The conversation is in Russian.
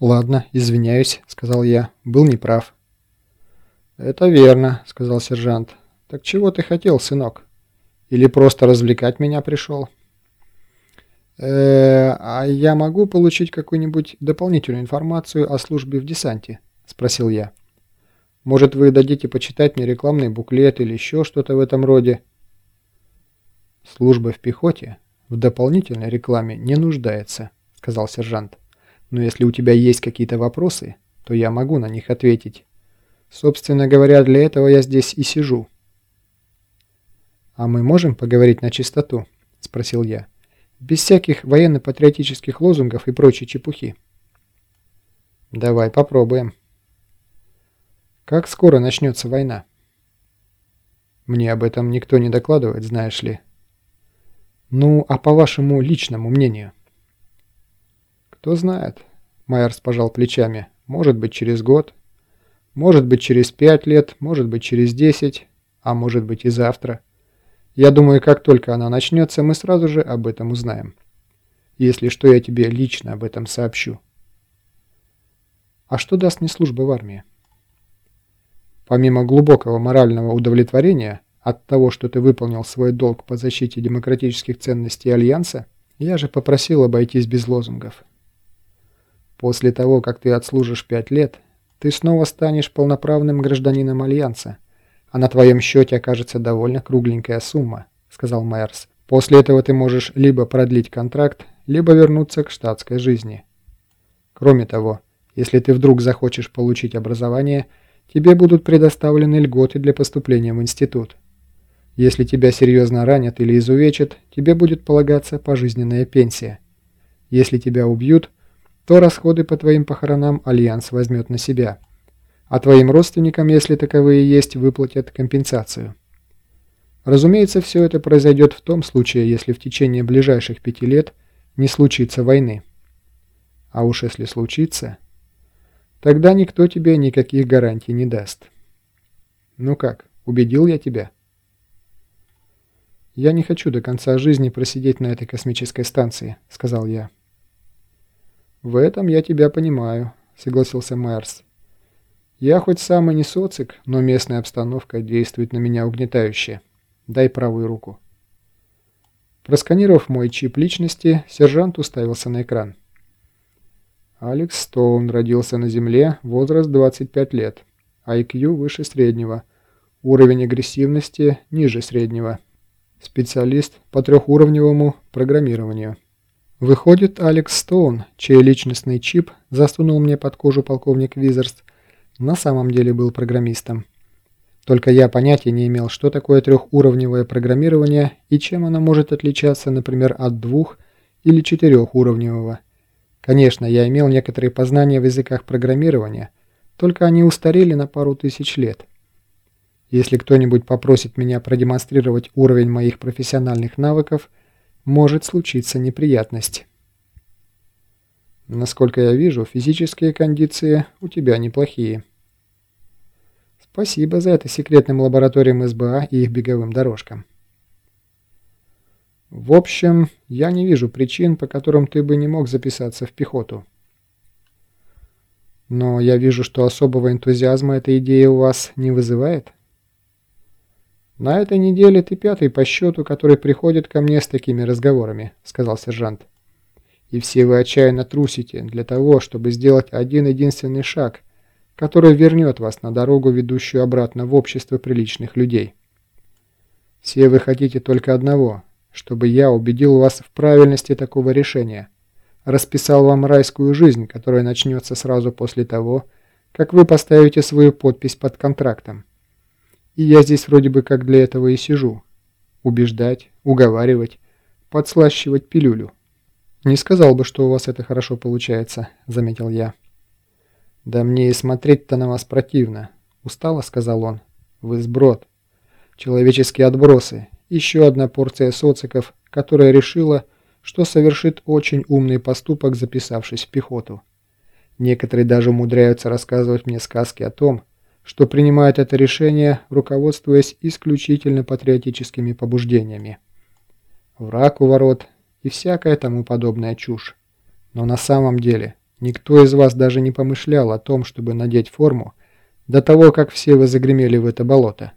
«Ладно, извиняюсь», — сказал я. «Был неправ». «Это верно», — сказал сержант. «Так чего ты хотел, сынок? Или просто развлекать меня пришел?» э а я могу получить какую-нибудь дополнительную информацию о службе в десанте?» — спросил я. «Может, вы дадите почитать мне рекламный буклет или еще что-то в этом роде?» «Служба в пехоте в дополнительной рекламе не нуждается», — сказал сержант. «Но если у тебя есть какие-то вопросы, то я могу на них ответить. Собственно говоря, для этого я здесь и сижу». «А мы можем поговорить на чистоту?» — спросил я. «Без всяких военно-патриотических лозунгов и прочей чепухи». «Давай попробуем». «Как скоро начнется война?» «Мне об этом никто не докладывает, знаешь ли». «Ну, а по вашему личному мнению?» «Кто знает», — Майерс пожал плечами. «Может быть, через год, может быть, через пять лет, может быть, через десять, а может быть и завтра. Я думаю, как только она начнется, мы сразу же об этом узнаем. Если что, я тебе лично об этом сообщу». «А что даст мне служба в армии?» Помимо глубокого морального удовлетворения, от того, что ты выполнил свой долг по защите демократических ценностей Альянса, я же попросил обойтись без лозунгов. После того, как ты отслужишь пять лет, ты снова станешь полноправным гражданином Альянса, а на твоем счете окажется довольно кругленькая сумма», — сказал Майерс. «После этого ты можешь либо продлить контракт, либо вернуться к штатской жизни. Кроме того, если ты вдруг захочешь получить образование, тебе будут предоставлены льготы для поступления в институт. Если тебя серьезно ранят или изувечат, тебе будет полагаться пожизненная пенсия. Если тебя убьют, то расходы по твоим похоронам Альянс возьмет на себя. А твоим родственникам, если таковые есть, выплатят компенсацию. Разумеется, все это произойдет в том случае, если в течение ближайших пяти лет не случится войны. А уж если случится, тогда никто тебе никаких гарантий не даст. Ну как, убедил я тебя? «Я не хочу до конца жизни просидеть на этой космической станции», — сказал я. «В этом я тебя понимаю», — согласился Майерс. «Я хоть сам и не социк, но местная обстановка действует на меня угнетающе. Дай правую руку». Просканировав мой чип личности, сержант уставился на экран. Алекс Стоун родился на Земле, возраст 25 лет, IQ выше среднего, уровень агрессивности ниже среднего. Специалист по трехуровневому программированию. Выходит, Алекс Стоун, чей личностный чип засунул мне под кожу полковник Визерст, на самом деле был программистом. Только я понятия не имел, что такое трехуровневое программирование и чем оно может отличаться, например, от двух- или четырехуровневого. Конечно, я имел некоторые познания в языках программирования, только они устарели на пару тысяч лет. Если кто-нибудь попросит меня продемонстрировать уровень моих профессиональных навыков, может случиться неприятность. Насколько я вижу, физические кондиции у тебя неплохие. Спасибо за это секретным лабораториям СБА и их беговым дорожкам. В общем, я не вижу причин, по которым ты бы не мог записаться в пехоту. Но я вижу, что особого энтузиазма эта идея у вас не вызывает. «На этой неделе ты пятый по счету, который приходит ко мне с такими разговорами», — сказал сержант. «И все вы отчаянно трусите для того, чтобы сделать один единственный шаг, который вернет вас на дорогу, ведущую обратно в общество приличных людей. Все вы хотите только одного, чтобы я убедил вас в правильности такого решения, расписал вам райскую жизнь, которая начнется сразу после того, как вы поставите свою подпись под контрактом. И я здесь вроде бы как для этого и сижу. Убеждать, уговаривать, подслащивать пилюлю. «Не сказал бы, что у вас это хорошо получается», — заметил я. «Да мне и смотреть-то на вас противно», — устало сказал он. «Вы сброд. Человеческие отбросы. Еще одна порция социков, которая решила, что совершит очень умный поступок, записавшись в пехоту. Некоторые даже умудряются рассказывать мне сказки о том, что принимает это решение, руководствуясь исключительно патриотическими побуждениями. Враг у ворот и всякая тому подобная чушь. Но на самом деле Никто из вас даже не помышлял о том, чтобы надеть форму до того, как все вы загремели в это болото.